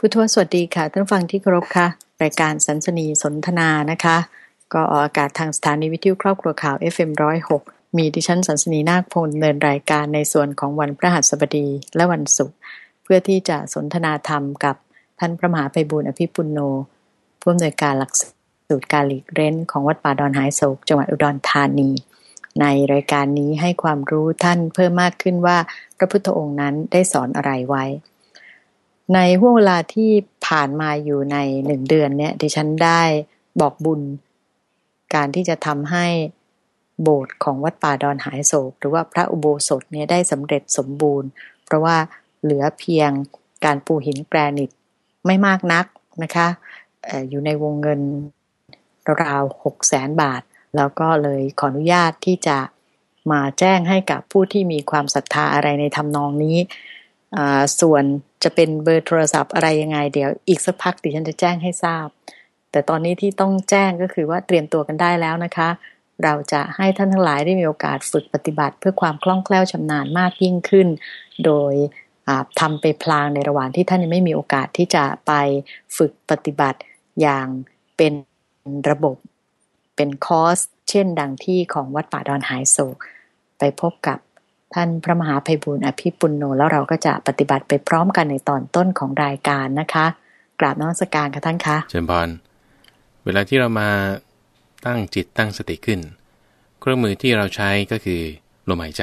ผู้ทวสวัสดีค่ะท่านฟังที่เคารพค่ะ รายการสันสนีสนทนานะคะ ก็ออกอากาศทางสถานีวิทยุครอบครัวข่าว FM106 มีดิฉันสันสนีนาคพลเนินรายการในส่วนของวันพระหัสบดีและวันศุกร์เพื่อที่จะสนทนาธรรมกับท่านพระมหาไพบุญอภิปุโนผู้อำนวยการหลักสูตรการหลีกเร้นของวัดป่าดอนหายโศกจังหวัดอุดรธานี ในรายการนี้ให้ความรู้ท่านเพิ่มมากขึ้นว่าพระพุทธองค์นั้นได้สอนอะไรไว้ ในห่วงเวลาที่ผ่านมาอยู่ในหนึ่งเดือนเนี่ยดิฉันได้บอกบุญ การที่จะทำให้โบสถ์ของวัดป่าดอนหายโศก หรือว่าพระอุโบสถเนี่ยได้สำเร็จสมบูรณ์ เพราะว่าเหลือเพียงการปูหินแกรนิตไม่มากนักนะคะอยู่ในวงเงินราวหกแสนบาท แล้วก็เลยขออนุญาตที่จะมาแจ้งให้กับผู้ที่มีความศรัทธาอะไรในทำนองนี้ ส่วน จะเป็นเบอร์โทรศัพท์อะไรยังไงเดี๋ยวอีกสักพักดิฉันจะแจ้งให้ทราบ แต่ตอนนี้ที่ต้องแจ้งก็คือว่าเตรียมตัวกันได้แล้วนะคะ เราจะให้ท่านทั้งหลายได้มีโอกาสฝึกปฏิบัติ เพื่อความคล่องแคล่วชำนาญมากยิ่งขึ้น โดยทำไปพลางในระหว่างที่ท่านยังไม่มีโอกาสที่จะไปฝึกปฏิบัติอย่างเป็นระบบเป็นคอร์สเช่นดังที่ของวัดป่าดอนหายโศกไปพบกับ ท่านพระมหาภัยบุญอภิปุณโนแล้วเราก็จะปฏิบัติไปพร้อมกันในตอนต้นของรายการนะคะ กราบน้อมสการค่ะท่านคะเชิญพรเวลาที่เรามาตั้งจิตตั้งสติขึ้น เครื่องมือที่เราใช้ก็คือลมหายใจ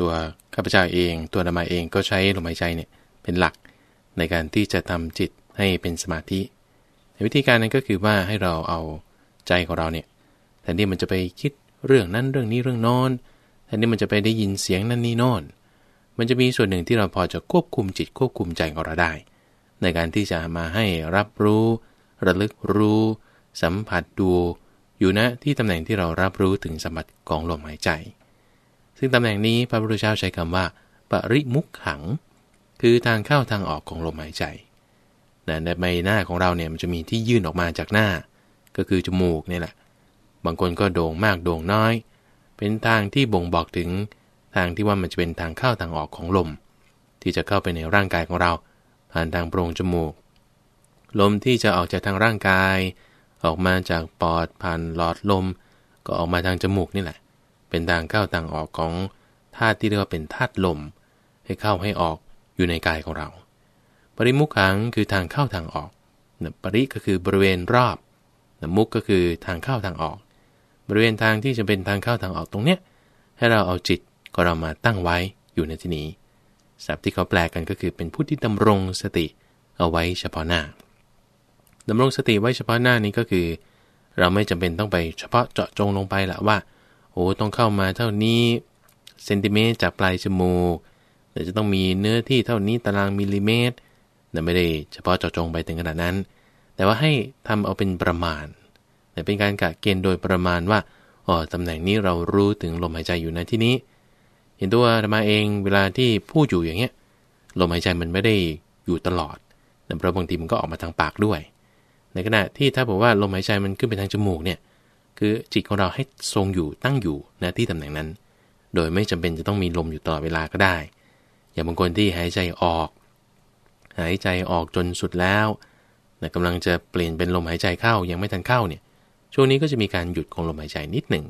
ตัวข้าพเจ้าเองตัวธรรมาเองก็ใช้ลมหายใจเนี่ยเป็นหลักในการที่จะทำจิตให้เป็นสมาธิวิธีการนั้นก็คือว่าให้เราเอาใจของเราเนี่ยแทนที่มันจะไปคิดเรื่องนั้นเรื่องนี้เรื่องนอน แทนที่มันจะไปได้ยินเสียงนั่นนี่โน่น มันจะมีส่วนหนึ่งที่เราพอจะควบคุมจิตควบคุมใจของเราได้ ในการที่จะมาให้รับรู้ ระลึกรู้ สัมผัสดู อยู่ณที่ตำแหน่งที่เรารับรู้ถึงสมบัติกองลมหายใจ ซึ่งตำแหน่งนี้พระพุทธเจ้าใช้คำว่า ปริมุขขัง คือทางเข้าทางออกของลมหายใจในใบหน้าของเราเนี่ยมันจะมีที่ยื่นออกมาจากหน้า ก็คือจมูกนี่แหละ บางคนก็โด่งมากโด่งน้อย เป็นทางที่บ่งบอกถึงทางที่ว่ามันจะเป็นทางเข้าทางออกของลม ที่จะเข้าไปในร่างกายของเรา ผ่านทางโพรงจมูก ลมที่จะออกจากทางร่างกาย ออกมาจากปอดผ่านหลอดลม ก็ออกมาทางจมูกนี่แหละ เป็นทางเข้าทางออกของธาตุที่เรียกว่าเป็นธาตุลม ให้เข้าให้ออกอยู่ในกายของเรา ปริมุขขังคือทางเข้าทางออกปริก็คือบริเวณรอบมุกก็คือทางเข้าทางออก บริเวณทางที่จะเป็นทางเข้าทางออกตรงเนี้ยให้เราเอาจิตก็เรามาตั้งไว้อยู่ในที่นี้ศัพท์ที่เขาแปลกันก็คือเป็นผู้ที่ดำรงสติเอาไว้เฉพาะหน้าดำรงสติไว้เฉพาะหน้านี้ก็คือ เราไม่จำเป็นต้องไปเฉพาะเจาะจงลงไปละว่าโอ้ต้องเข้ามาเท่านี้เซนติเมตรจากปลายจมูกเดี๋ยวจะต้องมีเนื้อที่เท่านี้ตารางมิลลิเมตรแต่ไม่ได้เฉพาะเจาะจงไปถึงขนาดนั้น แต่ว่าให้ทำเอาเป็นประมาณ แต่เป็นการกะเกณฑ์โดยประมาณว่าอ๋อตำแหน่งนี้เรารู้ถึงลมหายใจอยู่ในที่นี้ เห็นตัวธรรมาเองเวลาที่พูดอยู่อย่างเงี้ยลมหายใจมันไม่ได้อยู่ตลอดแต่เพราะบางทีมันก็ออกมาทางปากด้วย ในขณะที่ถ้าบอกว่าลมหายใจมันขึ้นไปทางจมูกเนี่ยคือจิตของเราให้ทรงอยู่ตั้งอยู่ณที่ตำแหน่งนั้น โดยไม่จำเป็นจะต้องมีลมอยู่ตลอดเวลาก็ได้ อย่างบางคนที่หายใจออก หายใจออกจนสุดแล้วกำลังจะเปลี่ยนเป็นลมหายใจเข้ายังไม่ทันเข้าเนี่ย ช่วงนี้ก็จะมีการหยุดของลมหายใจนิดหนึ่ง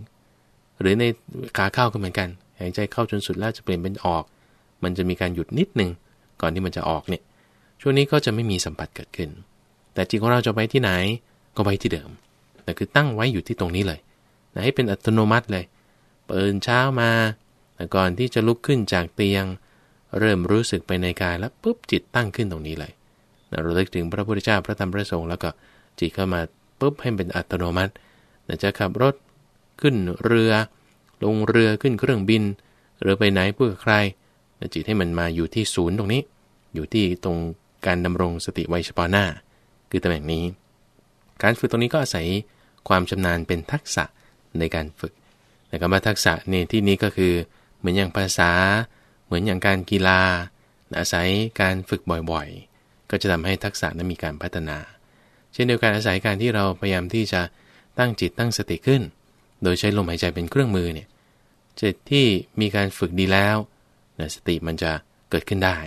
หรือในขาเข้าก็เหมือนกัน หายใจเข้าจนสุดแล้วจะเปลี่ยนเป็นออก มันจะมีการหยุดนิดหนึ่งก่อนที่มันจะออกเนี่ย ช่วงนี้ก็จะไม่มีสัมผัสเกิดขึ้น แต่จิตของเราจะไปที่ไหนก็ไปที่เดิมแต่คือตั้งไว้อยู่ที่ตรงนี้เลยนะให้เป็นอัตโนมัติเลย เปิดเช้ามาแต่ก่อนที่จะลุกขึ้นจากเตียง เริ่มรู้สึกไปในกายแล้วปุ๊บจิตตั้งขึ้นตรงนี้เลยนะเราเลิกถึงพระพุทธเจ้าพระธรรมพระสงฆ์แล้วก็จิตเข้ามา ปุ๊บให้เป็นอัตโนมัติจะขับรถขึ้นเรือ ลงเรือขึ้นเครื่องบิน หรือไปไหนเพื่อใครจิตให้มันมาอยู่ที่ศูนย์ตรงนี้ อยู่ที่ตรงการดำรงสติไวเฉพาะหน้า คือตำแหน่งนี้ การฝึกตรงนี้ก็อาศัยความชำนาญเป็นทักษะในการฝึกแต่คำว่าทักษะในที่นี้ก็คือเหมือนอย่างภาษา เหมือนอย่างการกีฬาอาศัยการฝึกบ่อยๆ ก็จะทำให้ทักษะนั้นมีการพัฒนา เช่นเดียวกันอาศัยการที่เราพยายามที่จะตั้งจิตตั้งสติขึ้น โดยใช้ลมหายใจเป็นเครื่องมือเนี่ยจิตที่มีการฝึกดีแล้วสติมันจะเกิดขึ้นได้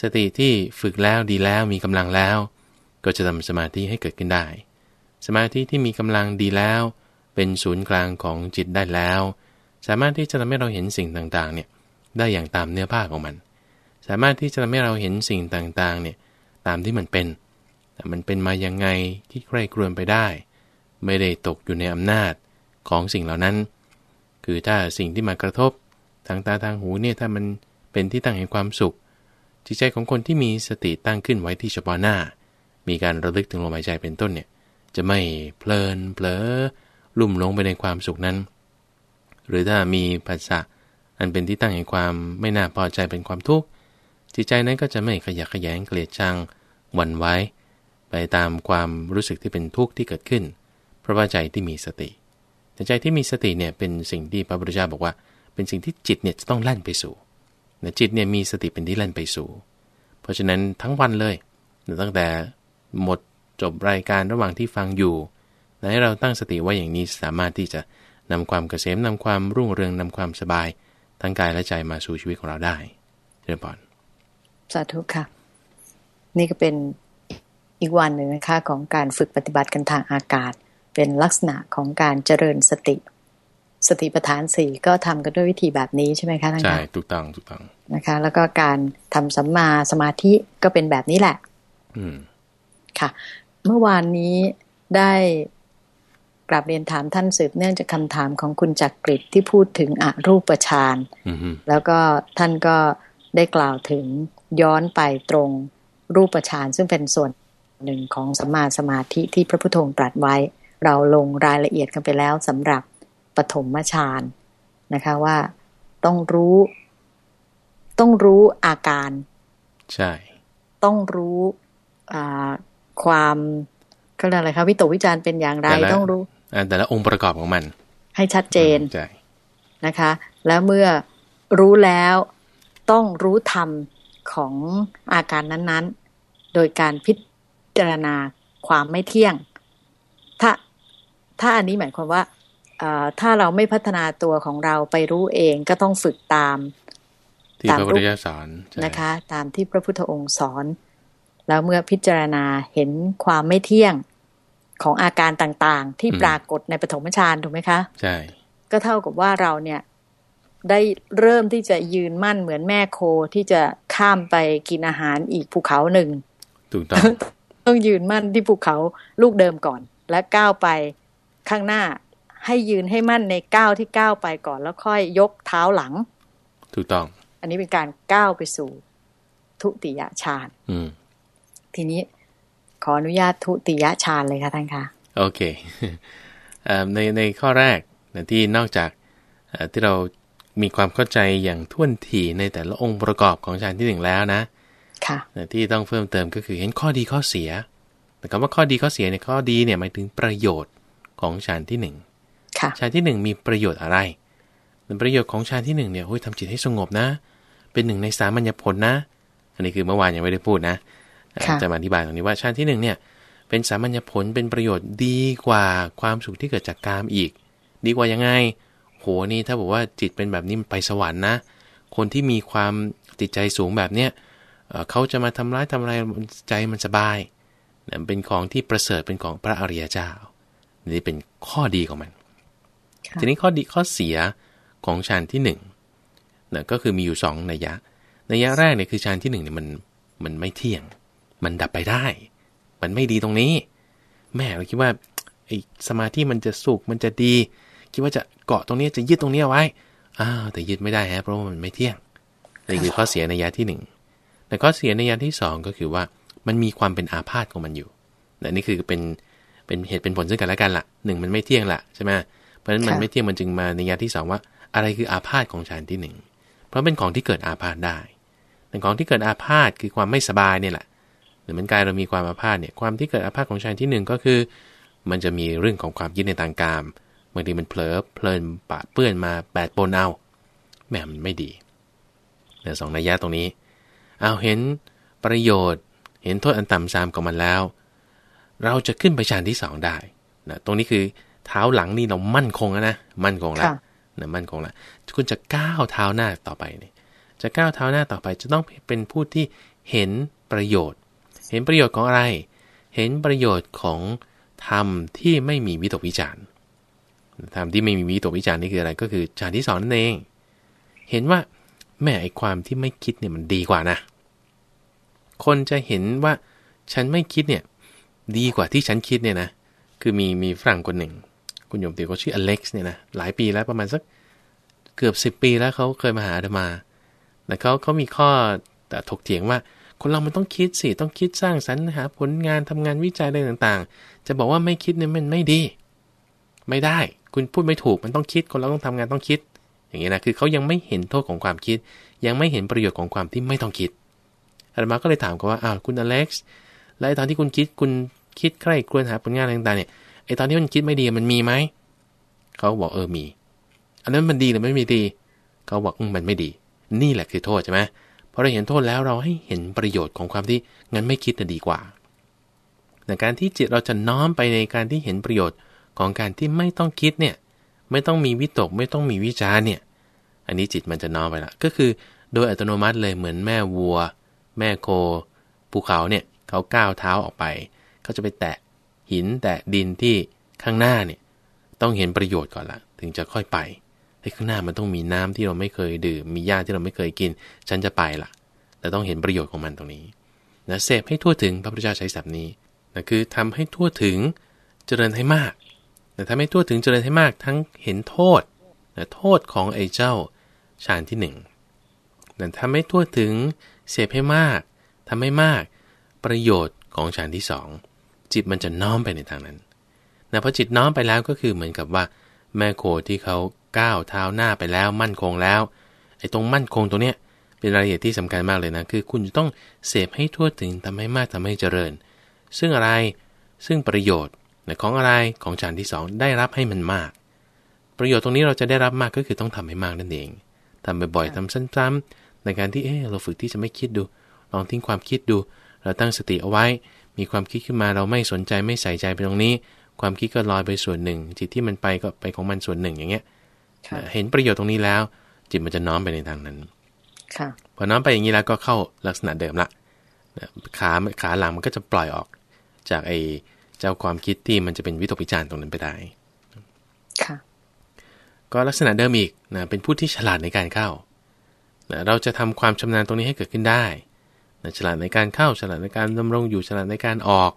สติที่ฝึกแล้วดีแล้วมีกำลังแล้ว ก็จะทำสมาธิให้เกิดขึ้นได้ สมาธิที่มีกำลังดีแล้ว เป็นศูนย์กลางของจิตได้แล้ว สามารถที่จะทำให้เราเห็นสิ่งต่างๆเนี่ยได้อย่างตามเนื้อผ้าของมัน สามารถที่จะทำให้เราเห็นสิ่งต่างๆเนี่ยตามที่มันเป็น มันเป็นมายังไงที่ใครกรวนไปได้ ไม่ได้ตกอยู่ในอำนาจของสิ่งเหล่านั้น คือถ้าสิ่งที่มากระทบทางตาทางหูเนี่ยถ้ามันเป็นที่ตั้งแห่งความสุข จิตใจของคนที่มีสติตั้งขึ้นไว้ที่เฉพาะหน้า มีการระลึกถึงลมหายใจเป็นต้นเนี่ยจะไม่เพลินเผลอลุ่มลงไปในความสุขนั้น หรือถ้ามีภาษะอันเป็นที่ตั้งแห่งความไม่น่าพอใจเป็นความทุกข์จิตใจนั้นก็จะไม่ขยักขยงเกลียดชังหวั่นไว้ ไปตามความรู้สึกที่เป็นทุกข์ที่เกิดขึ้น เพราะว่าใจที่มีสติแต่ใจที่มีสติเนี่ยเป็นสิ่งที่พระพุทธเจ้าบอกว่า เป็นสิ่งที่จิตเนี่ยจะต้องแล่นไปสู่จิตเนี่ยมีสติเป็นที่แล่นไปสู่ เพราะฉะนั้นทั้งวันเลยตั้งแต่หมดจบรายการระหว่างที่ฟังอยู่ให้เราตั้งสติไว้อย่างนี้สามารถที่จะนำความเกษมนำความรุ่งเรืองนำความสบาย ทั้งกายและใจมาสู่ชีวิตของเราได้เรียบร้อยสาธุค่ะ นี่ก็เป็น อีกวันหนึ่งนะคะของการฝึกปฏิบัติกันทางอากาศ เป็นลักษณะของการเจริญสติ สติปัฏฐานสี่ก็ทำกันด้วยวิธีแบบนี้ใช่ไหมคะท่านใช่ถูกต้องถูกต้องนะคะ แล้วก็การทำสัมมาสมาธิก็เป็นแบบนี้แหละ อืมค่ะ เมื่อวานนี้ได้กราบเรียนถามท่านสืบเนื่องจากคำถามของคุณจักกริที่พูดถึงอรูปฌานแล้วก็ท่านก็ได้กล่าวถึงย้อนไปตรงรูปฌานซึ่งเป็นส่วน หนึ่งของสัมมาสมาธิที่พระพุทโธตรัสไว้ เราลงรายละเอียดกันไปแล้วสำหรับปฐมฌานนะคะว่าต้องรู้ ต้องรู้อาการ ใช่ ต้องรู้ความก็อะไรคะวิตกวิจารเป็นอย่างไรต้องรู้แต่ละองค์ประกอบของมัน ให้ชัดเจนใช่นะคะ แล้วเมื่อรู้แล้วต้องรู้ธรรมของอาการนั้นๆ โดยการพิ จารณาความไม่เที่ยง ถ้าถ้าอันนี้หมายความว่าถ้าเราไม่พัฒนาตัวของเราไปรู้เองก็ต้องฝึกตามที่พระพุทธเจ้าสอนนะคะ ตามที่พระพุทธองค์สอน แล้วเมื่อพิจารณาเห็นความไม่เที่ยงของอาการต่างๆ ที่ปรากฏในปฐมฌานถูกไหมคะ ใช่ ก็เท่ากับว่าเราเนี่ยได้เริ่มที่จะยืนมั่นเหมือนแม่โคที่จะข้ามไปกินอาหารอีกภูเขาหนึ่งถูกต้อง ต้องยืนมั่นที่ภูเขาลูกเดิมก่อน และก้าวไปข้างหน้าให้ยืนให้มั่นในก้าวที่ก้าวไปก่อน แล้วค่อยยกเท้าหลัง ถูกต้อง อันนี้เป็นการก้าวไปสู่ ทุติยฌานทีนี้ขออนุญาตทุติยฌานเลยค่ะท่านคะโอเคในในข้อแรกที่นอกจากที่เรามีความเข้าใจอย่างท่วนถี่ในแต่ละองค์ประกอบของฌานที่หนึ่งแล้วนะ ค่ะที่ต้องเพิ่มเติมก็คือเห็นข้อดีข้อเสีย แต่คำว่าข้อดีข้อเสียในข้อดีเนี่ยหมายถึงประโยชน์ของฌานที่หนึ่งฌานที่หนึ่งมีประโยชน์อะไรประโยชน์ของฌานที่หนึ่งเนี่ยโอ้ยทำจิตให้สงบนะ เป็นหนึ่งในสามัญญผลนะ อันนี้คือเมื่อวานยังไม่ได้พูดนะจะมาอธิบายตรงนี้ว่าฌานที่หนึ่งเนี่ยเป็นสามัญญผลเป็นประโยชน์ดีกว่าความสุขที่เกิดจากกามอีก ดีกว่ายังไงโหนี่ถ้าบอกว่าจิตเป็นแบบนี้มันไปสวรรค์นะ คนที่มีความติดใจสูงแบบเนี้ย เขาจะมาทำร้ายทำอะไรใจมันสบายเป็นของที่ประเสริฐเป็นของพระอริยเจ้า นี่เป็นข้อดีของมัน ทีนี้ข้อดีข้อเสียของฌานที่หนึ่งนะก็คือมีอยู่สองนัยยะ นัยยะแรกเนี่ยคือฌานที่หนึ่งเนี่ยมันมันไม่เที่ยง มันดับไปได้ มันไม่ดีตรงนี้ แม่เราคิดว่าไอ้สมาธิมันจะสุขมันจะดี คิดว่าจะเกาะตรงนี้จะยึดตรงนี้ไว้อ้าวแต่ยึดไม่ได้ฮะเพราะว่ามันไม่เที่ยงนี่คือข้อเสียในยะที่หนึ่ง แต่ข้อเสียในยะที่สองก็คือว่ามันมีความเป็นอาพาธของมันอยู่แต่นี่คือเป็นเป็นเหตุเป็นผลซึ่งกันและกันละ่ะหนึ่งมันไม่เที่ยงละใช่ไหมเพราะฉะนั้นมันไม่เที่ยงมันจึงมาในยาที่สองว่า อะไรคืออาพาธของฌานที่หนึ่งเพราะเป็นของที่เกิดอาพาธได้แต่ของที่เกิดอาพาธคือความไม่สบายเนี่ยแหละหรือมันกายเรามีความอาพาธเนี่ยความที่เกิดอาพาธของฌานที่หนึ่งก็คือ มันจะมีเรื่องของความยึดในต่างกามบางทีมันเผลอเพลินปะเปื้อนมาแปดปนเอาแหมมันไม่ดีในสองนัยยะตรงนี้ เอาเห็นประโยชน์ เห็นโทษอันต่ำซามของมันแล้ว เราจะขึ้นไปฌานที่สองได้นะตรงนี้คือเท้าหลังนี่เรามั่นคงแล้วนะมั่นคงแล้วนะมั่นคงแล้วคุณจะก้าวเท้าหน้าต่อไปเนี่ยจะก้าวเท้าหน้าต่อไป จะต้องเป็นผู้ที่เห็นประโยชน์ เห็นประโยชน์ของอะไร เห็นประโยชน์ของธรรมที่ไม่มีวิตกวิจารณ์ธรรมที่ไม่มีวิตกวิจารณ์นี่คืออะไร ก็คือฌานที่สองนั่นเอง เห็นว่าแม่ไอความที่ไม่คิดเนี่ยมันดีกว่านะ คนจะเห็นว่าฉันไม่คิดเนี่ยดีกว่าที่ฉันคิดเนี่ยนะ คือมีมีฝรั่งคนหนึ่ง คุณโยมติวเขาชื่ออเล็กซ์เนี่ยนะ หลายปีแล้วประมาณสักเกือบสิบปีแล้วเขาเคยมาหาธรรมาแต่เขาเขามีข้อแต่ถกเถียงว่า คนเรามันต้องคิดสิ ต้องคิดสร้างสรรค์หาผลงานทำงานวิจัยอะไรต่างๆ จะบอกว่าไม่คิดเนี่ยมันไม่ดี ไม่ได้ คุณพูดไม่ถูก มันต้องคิด คนเราต้องทำงานต้องคิด อย่างนี้นะ คือเขายังไม่เห็นโทษของความคิด ยังไม่เห็นประโยชน์ของความที่ไม่ต้องคิด อาตมาก็เลยถามเขาว่าอ้าวคุณอเล็กซ์แล้วตอนที่คุณคิดคุณคิดใคร่ครวญหาผลงานอะไรต่างๆเนี่ยไอตอนที่มันคิดไม่ดีมันมีไหมเขาบอกเออมี อันนั้นมันดีหรือไม่มีดี เขาบอกมันไม่ดี นี่แหละคือโทษใช่ไหมพอเราเห็นโทษแล้วเราให้เห็นประโยชน์ของความที่งั้นไม่คิดจะดีกว่าแต่การที่จิตเราจะน้อมไปในการที่เห็นประโยชน์ของการที่ไม่ต้องคิดเนี่ยไม่ต้องมีวิตกไม่ต้องมีวิจารเนี่ย อันนี้จิตมันจะน้อมไปละก็คือโดยอัตโนมัติเลยเหมือนแม่วัว แม่โคภูเขาเนี่ยเขาก้าวเท้าออกไปเขาจะไปแตะหินแตะดินที่ข้างหน้าเนี่ยต้องเห็นประโยชน์ก่อนละถึงจะค่อยไปไอ้ข้างหน้ามันต้องมีน้ำที่เราไม่เคยดื่มมีหญ้าที่เราไม่เคยกิน ฉันจะไปละแต่ต้องเห็นประโยชน์ของมันตรงนี้นะเสพให้ทั่วถึงพระพุทธเจ้าใช้ศัพท์นี้นะคือทำให้ทั่วถึงเจริญให้มากนะทำให้ทั่วถึงเจริญให้มากทั้งเห็นโทษนะโทษของไอ้เจ้าฌานที่หนึ่ง แต่ทำให้ทั่วถึงเสพให้มาก ทำให้มาก ประโยชน์ของฌานที่สองจิตมันจะน้อมไปในทางนั้นนะพอจิตน้อมไปแล้วก็คือเหมือนกับว่า แม่โคที่เขาก้าวเท้าหน้าไปแล้วมั่นคงแล้วไอ้ตรงมั่นคงตรงเนี้ยเป็นรายละเอียดที่สำคัญมากเลยนะคือ คุณจะต้องเสพให้ทั่วถึงทำให้มากทำให้เจริญ ซึ่งอะไรซึ่งประโยชน์ของอะไรของฌานที่ 2 ได้รับให้มันมาก ประโยชน์ตรงนี้เราจะได้รับมากก็คือต้องทำให้มากนั่นเองทำบ่อยๆทำซ้ำๆ ในการที่เออเราฝึกที่จะไม่คิดดู ลองทิ้งความคิดดู เราตั้งสติเอาไว้ มีความคิดขึ้นมาเราไม่สนใจไม่ใส่ใจไปตรงนี้ ความคิดก็ลอยไปส่วนหนึ่ง จิตที่มันไปก็ไปของมันส่วนหนึ่งอย่างเงี้ยเห็นประโยชน์ตรงนี้แล้ว จิตมันจะน้อมไปในทางนั้นพอน้อมไปอย่างนี้แล้วก็เข้าลักษณะเดิมละขาขาหลังมันก็จะปล่อยออก จากไอเจ้าความคิดที่มันจะเป็นวิตกวิจารณ์ตรงนั้นไปได้ค่ะก็ลักษณะเดิมอีกนะเป็นผู้ที่ฉลาดในการเข้า นะเราจะทำความชำนาญตรงนี้ให้เกิดขึ้นได้นะฉลาดในการเข้าฉลาดในการดำรงอยู่ฉลาดในการออก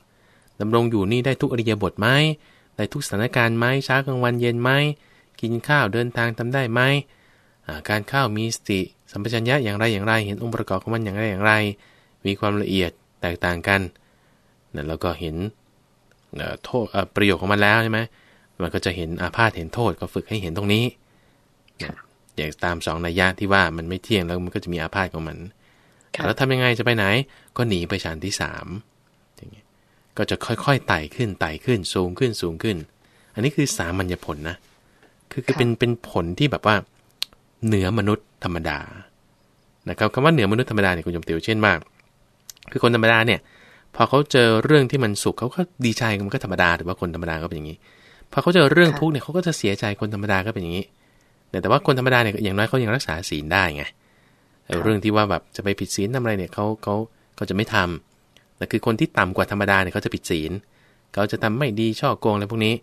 ดำรงอยู่นี่ได้ทุกอริยบทไหมได้ทุกสถานการณ์ไหมเช้ากลางวันเย็นไหมกินข้าวเดินทางทำได้ไหมการเข้ามีสติสัมปชัญญะอย่างไรอย่างไร เห็นองค์ประกอบของมันอย่างไรอย่างไร มีความละเอียดแตกต่างกันนะแล้วก็เห็นโทษประโยชน์ของมันแล้วใช่ไหมมันก็จะเห็นอาพาธเห็นโทษก็ฝึกให้เห็นตรงนี้ อย่างตามสองนัยยะที่ว่ามันไม่เที่ยงแล้วมันก็จะมีอาพาธของมันแล้วทำยังไงจะไปไหน ก็หนีไปชั้นที่สามอย่างเงี้ยก็จะค่อยๆไต่ขึ้นไต่ขึ้นสูงขึ้นสูงขึ้น อันนี้คือสามัญญผลนะคือคือเป็นเป็นผลที่แบบว่า เหนือมนุษย์ธรรมดานะครับคำว่าเหนือมนุษย์ธรรมดาเนี่ยคุณจมติวเช่นมาก คือคนธรรมดาเนี่ย พอเขาเจอเรื่องที่มันสุขเขาก็ดีใจมันก็ธรรมดาหรือว่าคนธรรมดาก็เป็นอย่างนี้พอเขาเจอเรื่องทุกข์เนี่ยเขาก็จะเสียใจคนธรรมดาก็เป็นอย่างนี้ แต่ว่าคนธรรมดาเนี่ยอย่างน้อยเขายังรักษาศีลได้ไงเรื่องที่ว่าแบบจะไปผิดศีลทำอะไรเนี่ยเขาเขาเขาจะไม่ทำแต่คือคนที่ต่ำกว่าธรรมดาเนี่ยเขาจะผิดศีลเขาจะทำไม่ดีช่อโกงอะไรพวกนี้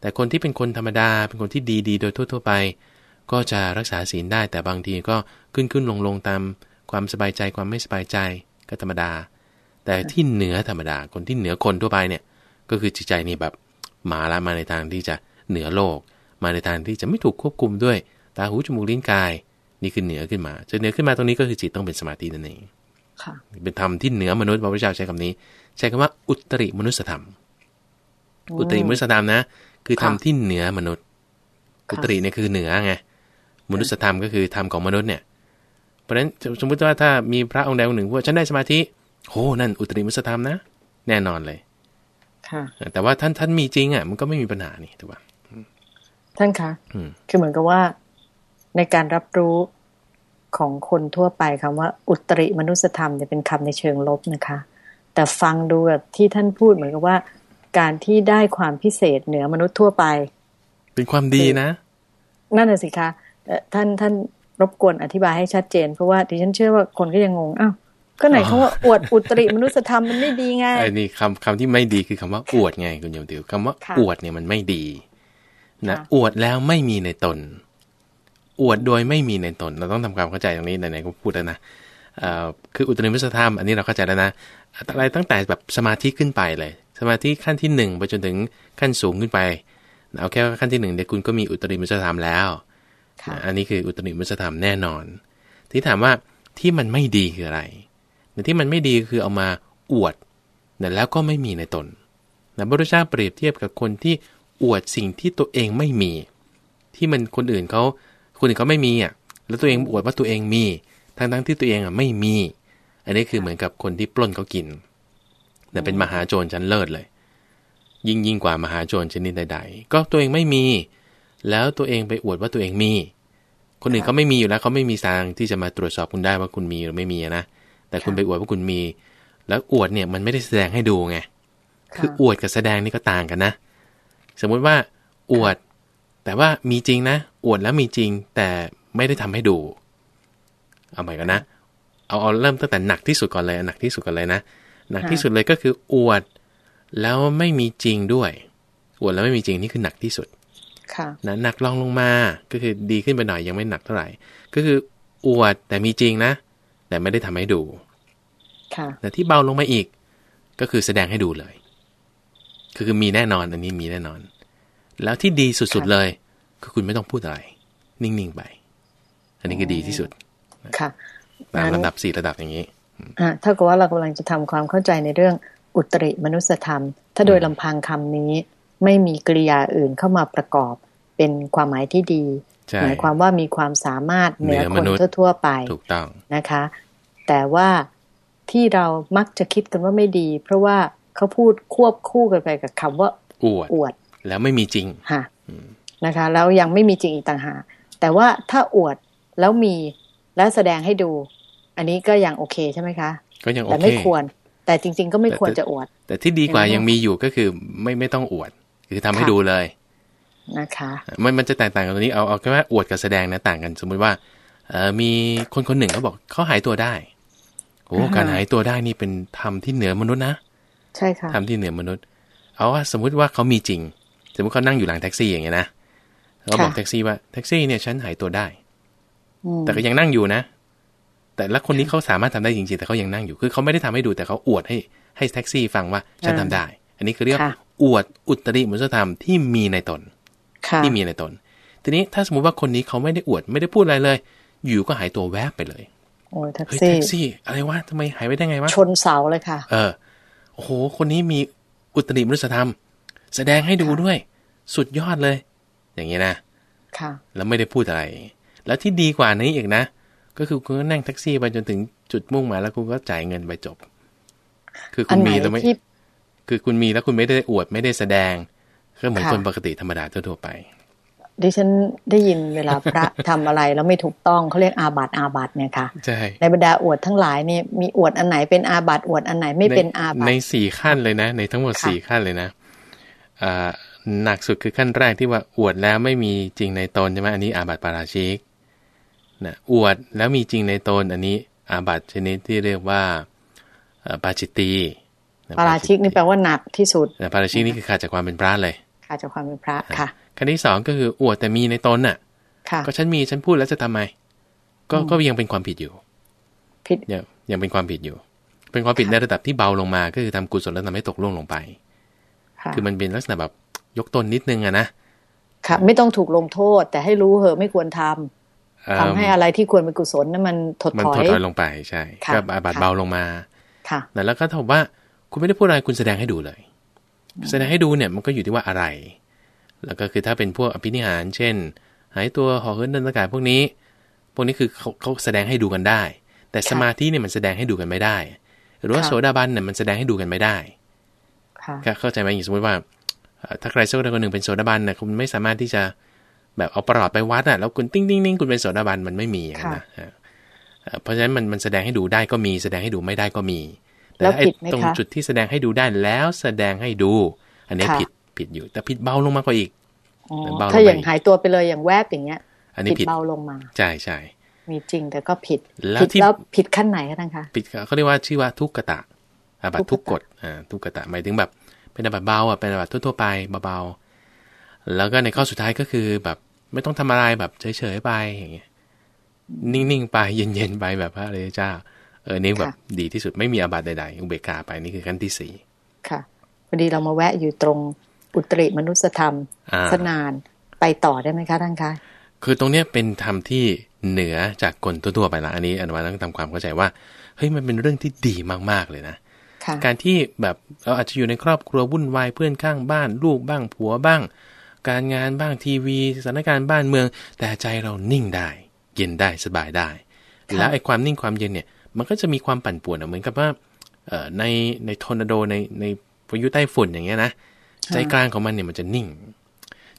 แต่คนที่เป็นคนธรรมดาเป็นคนที่ดีดีโดยทั่ว ๆ ไป ก็จะรักษาศีลได้ แต่บางทีก็ขึ้นขึ้นลงลงตามความสบายใจความไม่สบายใจก็ธรรมดา แต่ที่เหนือธรรมดาคนที่เหนือคนทั่วไปเนี่ยก็คือจิตใจนี่แบบมาละมาในทางที่จะเหนือโลก มาในทางที่จะไม่ถูกควบคุมด้วย ตาหูจมูกลิ้นกาย นี่คือเหนือขึ้นมาจะเหนือขึ้นมาตรงนี้ก็คือจิตต้องเป็นสมาธินั่นเองเป็นธรรมที่เหนือมนุษย์พระพุทธเจ้าใช้คำนี้ ใช้คำว่าอุตริมนุสธรรม อุตริมนุสธรรมนะ คือธรรมที่เหนือมนุษย์ อุตริเนี่ยคือเหนือไงมนุษยธรรมก็คือธรรมของมนุษย์เนี่ย เพราะฉะนั้นสมมติว่าถ้ามีพระองค์ใดองค์หนึ่งว่าฉันได้สมาธิโอ้นั่นอุตริมุสธรรมนะ แน่นอนเลยค่ะแต่ว่าท่านท่านมีจริงอะมันก็ไม่มีปัญหานี่ถูกป่ะ ท่านคะคือเหมือนกับว่าในการรับรู้ของคนทั่วไปคำว่า อุตริมนุสธรรมเนี่ยเป็นคำในเชิงลบนะคะ แต่ฟังดูแบบที่ท่านพูดเหมือนกับว่า การที่ได้ความพิเศษเหนือมนุษย์ทั่วไป เป็นความดีนะ นั่นน่ะสิคะท่านท่านรบกวนอธิบายให้ชัดเจน เพราะว่าดิฉันเชื่อว่าคนก็ยังงงอ้าวก็ไหนเขาว่าอวดอุตริมนุสธรรมมันไม่ดีไงไอ้นี่คำคำที่ไม่ดีคือคำว่าอวดไงคุณโยมติวคำว่าค่ะอวดเนี่ยมันไม่ดี นะค่ะอวดแล้วไม่มีในตน อวดโดยไม่มีในตน เราต้องทำความเข้าใจตรงนี้ไหนๆก็พูดแล้วนะเอ่อคืออุตริมุสธรรมอันนี้เราเข้าใจแล้วนะอะไรตั้งแต่แบบสมาธิขึ้นไปเลย สมาธิขั้นที่หนึ่งไปจนถึงขั้นสูงขึ้นไปเอาแค่ว่าขั้นที่หนึ่งเนี่ยคุณก็มีอุตริมุสธรรมแล้วค่ะนะอันนี้คืออุตริมุสธรรมแน่นอน ที่ถามว่าที่มันไม่ดีคืออะไรแต่ที่มันไม่ดีคือเอามาอวดนะแล้วก็ไม่มีในตนนะพระพุทธเจ้าเปรียบเทียบกับคนที่ อวดสิ่งที่ตัวเองไม่มี ที่มันคนอื่นเขาคนอื่นเขาไม่มีอะแล้วตัวเองอวดว่าตัวเองมีทั้งทั้งๆที่ตัวเองอะไม่มี อันนี้คือเหมือนกับคนที่ปล้นเขากินแต่เป็นมหาโจรชั้นเลิศเลย ยิ่งยิ่งกว่ามหาโจรชนิดใด ๆ ก็ตัวเองไม่มี แล้วตัวเองไปอวดว่าตัวเองมี คนอื่นเขาไม่มีอยู่แล้วเขาไม่มีทางที่จะมาตรวจสอบคุณได้ว่าคุณมีหรือไม่มีอะนะแต่คุณไปอวดว่าคุณมี แล้วอวดเนี่ยมันไม่ได้แสดงให้ดูไงคืออวดกับแสดงนี่ก็ต่างกันนะ สมมุติว่าอวด แต่ว่ามีจริงนะ อวดแล้วมีจริง แต่ไม่ได้ทำให้ดู เอาใหม่กันนะ เอาเอาเริ่มตั้งแต่หนักที่สุดก่อนเลยหนักที่สุดก่อนเลยนะหนักที่สุดเลยก็คืออวดแล้วไม่มีจริงด้วย อวดแล้วไม่มีจริงนี่คือหนักที่สุดค่ะนะหนักลองลงมาก็คือดีขึ้นไปหน่อยยังไม่หนักเท่าไหร่ ก็คืออวดแต่มีจริงนะ แต่ไม่ได้ทำให้ดู ค่ะแต่ที่เบาลงมาอีก ก็คือแสดงให้ดูเลย คือคือมีแน่นอนอันนี้มีแน่นอน แล้วที่ดีสุดๆเลยก็คุณไม่ต้องพูดอะไร นิ่งๆไป อันนี้คือดีที่สุด ค่ะตามงั้นระดับสี่ระดับอย่างนี้อ่าถ้ากับว่าเรากำลังจะทำความเข้าใจในเรื่องอุตริมนุสธรรม ถ้าโดยอืมลำพังคำนี้ไม่มีกริยาอื่นเข้ามาประกอบเป็นความหมายที่ดีใช่หมายความว่ามีความสามารถเหนือเหนือคมนนุษย์ทั่วๆไปถูกต้องนะคะ แต่ว่าที่เรามักจะคิดกันว่าไม่ดี เพราะว่าเขาพูดควบคู่กันไปกับคำว่าอวดอวด แล้วไม่มีจริงค่ะอืมนะคะ แล้วยังไม่มีจริงอีกต่างหากแต่ว่าถ้าอวดแล้วมีและแสดงให้ดู อันนี้ก็ยังโอเคใช่ไหมคะ ก็ยังโอแต่เคไม่ควร แต่จริง ๆ ก็ไม่แต่ควรจะอวด แต่ที่ดีกว่าเห็นไหมยังมีอยู่ก็คือไม่ไม่ต้องอวด คือทำให้ค่ะดูเลยนะคะมันมันจะแตกต่างกันตรงนี้เอาเอาแค่ว่าอวดกับแสดงนะต่างกัน สมมุติว่าเอ่อมีคนคนหนึ่งเขาบอกเขาหายตัวได้โอ้อ่าฮะการหายตัวได้นี่เป็นธรรมที่เหนือมนุษย์นะใช่ค่ะธรรมที่เหนือมนุษย์ เอาว่าสมมุติว่าเขามีจริง สมมติเขานั่งอยู่หลังแท็กซี่อย่างเงี้ยนะเขาบอกค่ะแท็กซี่ว่าแท็กซี่เนี่ยฉันหายตัวได้อืมแต่ก็ยังนั่งอยู่นะ แต่ละคนนี้เขาสามารถทำได้จริงๆ แต่เขายังนั่งอยู่ คือเขาไม่ได้ทำให้ดูแต่เขาอวดให้ให้แท็กซี่ฟังว่าฉันทำได้ อันนี้คือเรียกค่ะอวดอุตริมุสธรรมที่มีในตนค่ะที่มีในตน ทีนี้ถ้าสมมติว่าคนนี้เขาไม่ได้อวดไม่ได้พูดอะไรเลย อยู่ก็หายตัวแวบไปเลยโอ้ยแท็กเฮ้ยซี่แท็กซี่อะไรวะทำไมหายไปได้ไงวะชนเสาเลยค่ะ เออโอ้โห คนนี้มีอุตริมนุสธรรม แสดงให้ดูค่ะด้วย สุดยอดเลย อย่างนี้นะค่ะแล้วไม่ได้พูดอะไร แล้วที่ดีกว่านี้อีกนะ ก็คือคุณก็นั่งแท็กซี่ไปจนถึงจุดมุ่งหมายแล้วคุณก็จ่ายเงินไปจบ คือคุอันณไหนมีแล้วไม่ที่คือคุณมีแล้วคุณไม่ได้อวดไม่ได้แสดงก็เหมือนค่ะคนปกติธรรมดาทั่วๆไปดิฉันได้ยินเวลาพระทำอะไรแล้วไม่ถูกต้องเขาเรียกอาบัติอาบัติเนี่ยค่ะใช่ในบรรดาอวดทั้งหลายเนี่ยมีอวดอันไหนเป็นอาบัติอวดอันไหนไม่เป็นอาบัในติสี่ขั้นเลยนะ ในทั้งหมดค่ะสี่ขั้นเลยนะอ่า หนักสุดคือขั้นแรกที่ว่าอวดแล้วไม่มีจริงในตนใช่ไหมอันนี้อาบัติปาราชิกนะอวดแล้วมีจริงในตนอันนี้อาบัติชนิดที่เรียกว่าเอ่อปาจิตตีนะปาราชิกนี่แปลว่าหนักที่สุดนะปาราชิกนี่คือขาดจากความเป็นพระเลยขาดจากความเป็นพระค่ะขั้นที่สองก็คืออวดแต่มีในตนน่ะค่ะก็ฉันมีฉันพูดแล้วจะทำไม ก็อืมก็ยังเป็นความผิดอยู่ ผิดยังยังเป็นความผิดอยู่ เป็นความผิดในระดับที่เบาลงมา ก็คือทำกุศลแล้วทำให้ตกล่วงลงไป ค่ะคือมันเป็นลักษณะแบบยกตนนิดนึงอะนะค่ะไม่ต้องถูกลงโทษ แต่ให้รู้เหอะไม่ควรทำเอิ่มทำให้อะไรที่ควรเป็นกุศลนั้นมันถดมันถอถดยถอยลงไปใช่ค่ะก็อาบัตค่ะเบาลงมาค่ะนะแล้วก็ถ้าบอกว่าคุณไม่ได้พูดอะไรคุณแสดงให้ดูเลย แสดงให้ดูเนี่ยมันก็อยู่ที่ว่าอะไร แล้วก็คือถ้าเป็นพวกอภินิหาร เช่น หายตัวห่อเหินเดินอากาศพวกนี้ พวกนี้คือเขาเขาแสดงให้ดูกันได้ แต่ค่ะสมาธิเนี่ยมันแสดงให้ดูกันไม่ได้ หรือว่าค่ะโสดาบันเนี่ยมันแสดงให้ดูกันไม่ได้ค่ะก็ เข้าใจไหมอย่างสมมติว่าเอ่อถ้าใครสักคนหนึ่งเป็นโสดาบันเนี่ยคุณไม่สามารถที่จะแบบเอาประหลอดไปวัดอะแล้วคุณติ้งติ้งติ้งคุณเป็นโสดาบันมันไม่มีอย่างนั้นนะเออเอ่อเพราะฉะนั้นมันมันแสดงให้ดูได้ก็มีแสดงให้ดูไม่ได้ก็มี แต่แล้วไอ้ผิดไหมตรงคะจุดที่แสดงให้ดูได้แล้วแสดงให้ดู อันนี้ค่ะผิดผิดอยู่ แต่ผิดเบาลงมากกว่าอีกอ๋อเบาลงไปถ้าอย่างหายตัวไปเลยอย่างแวบอย่างเงี้ย อันนี้ผิดผิดเบาลงมาใช่ใช่มีจริงแต่ก็ผิดแล้วผิดที่แล้วผิดขั้นไหนคะท่านคะผิดเขาเรียกว่าชื่อว่าทุกกฏะ อาบัตทุทุกกขกตะฎอ่าทุกขตะหมายถึงแบบ เป็นอาบัตเบาอะเป็นอาบัตทั่วๆไปเบาๆแล้วก็ในข้อสุดท้ายก็คือแบบไม่ต้องทำอะไรแบบเฉยๆไปอย่างเงี้ยนิ่งๆไปเย็นๆไปแบบพระอริยเจ้าเออนี่แบบดีที่สุดไม่มีอาบัตใดๆอุเบกขาไปนี่คือขั้นที่สี่ค่ะพอดีเรามาแวะอยู่ตรงอุตริมนุสธรรมอ่าสนานไปต่อได้ไหมคะท่านคะคือตรงเนี้ยเป็นธรรมที่เหนือจากคนทั่วๆไปละอันนี้อนุวัตต้องทำความเข้าใจว่าเฮ้ยมันเป็นเรื่องที่ดีมากๆเลยนะค่ะ การที่แบบเราอาจจะอยู่ในครอบครัววุ่นวายเพื่อนข้างบ้าน ลูกบ้างผัวบ้าง การงานบ้างทีวีสถานการณ์บ้านเมือง แต่ใจเรานิ่งได้ เย็นได้สบายได้ค่ะแล้วไอ้ความนิ่งความเย็นเนี่ย มันก็จะมีความปั่นป่วนอะเหมือนกับว่าเอ่อในในทอร์นาโดในในพายุใต้ฝุ่นอย่างเงี้ยนะใจกลางของมันเนี่ยมันจะนิ่ง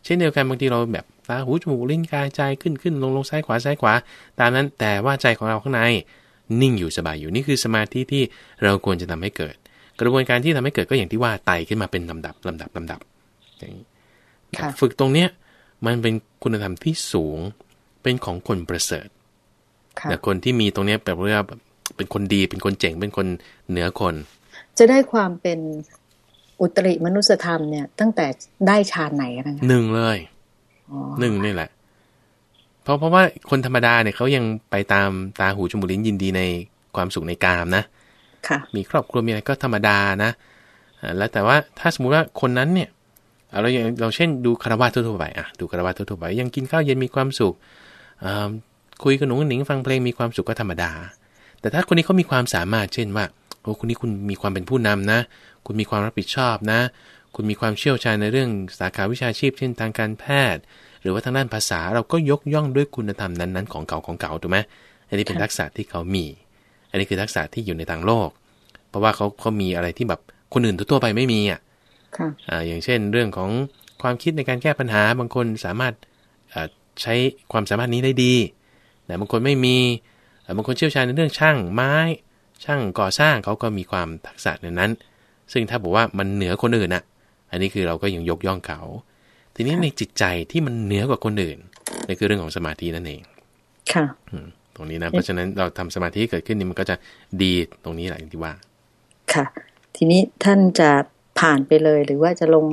เช่นเดียวกันบางทีเราแบบตาหูจมูกลิ้นกายใจขึ้นขึ้นลงลงซ้ายขวาซ้ายขวา ตามนั้นแต่ว่าใจของเราข้างใน นิ่งอยู่สบายอยู่นี่คือสมาธิที่เราควรจะทำให้เกิด กระบวนการที่ทำให้เกิดก็อย่างที่ว่าไต่ขึ้นมาเป็นลำดับลำดับลำดับอย่างนี้ค่ะฝึกตรงเนี้ยมันเป็นคุณธรรมที่สูงเป็นของคนประเสริฐค่ะแต่คนที่มีตรงเนี้ยแบบว่าแบบเป็นคนดีเป็นคนเจ๋งเป็นคนเหนือคน จะได้ความเป็นอุตริมนุสธรรมเนี่ย ตั้งแต่ได้ฌานไหนคะท่านคะหนึ่งเลยอ๋อหนึ่งนี่แหละ เพราะเพราะว่าคนธรรมดาเนี่ยเขายังไปตามตาหูจมูกลิ้นยินดีในความสุขในกามนะค่ะมีครอบครัวมีอะไรก็ธรรมดานะอ่าแล้วแต่ว่าถ้าสมมุติว่าคนนั้นเนี่ยเอาเราอย่างเราเช่นดูคารวะทั่วๆไปอะดูคารวะทั่วๆไปยังกินข้าวเย็นมีความสุขอ่าคุยกับหนุ่งหนิงฟังเพลงมีความสุขก็ธรรมดา แต่ถ้าคนนี้เขามีความสามารถเช่นว่าโอ้คนนี้คุณมีความเป็นผู้นำนะ คุณมีความรับผิดชอบนะ คุณมีความเชี่ยวชาญในเรื่องสาขาวิชาชีพ เช่นทางการแพทย์ หรือว่าทางด้านภาษาเราก็ยกย่องด้วยคุณธรรมนั้นๆของเก่าของเก่าถูกไหมอันนี้เป็นค่ะทักษะที่เขามี อันนี้คือทักษะที่อยู่ในทางโลก เพราะว่าเขาเขามีอะไรที่แบบคนอื่นทั่วๆไปไม่มีอะค่ะอ่าอย่างเช่น เรื่องของความคิดในการแก้ปัญหาบางคนสามารถอ่าใช้ความสามารถนี้ได้ดีแต่บางคนไม่มีอ่าบางคนเชี่ยวชาญในเรื่องช่างไม้ ช่างก่อสร้างเขาก็มีความทักษะในนั้น ซึ่งถ้าบอกว่ามันเหนือคนอื่นน่ะ อันนี้คือเราก็ยังยกย่องเขา ทีนี้ค่ะในจิตใจที่มันเหนือกว่าคนอื่นนี่คือเรื่องของสมาธินั่นเอง ค่ะอืมตรงนี้นะ เพราะฉะนั้นเราทำสมาธิให้เกิดขึ้นนี่มันก็จะดีตรงนี้แหละอย่างที่ว่า ค่ะ ทีนี้ท่านจะผ่านไปเลยหรือว่าจะลง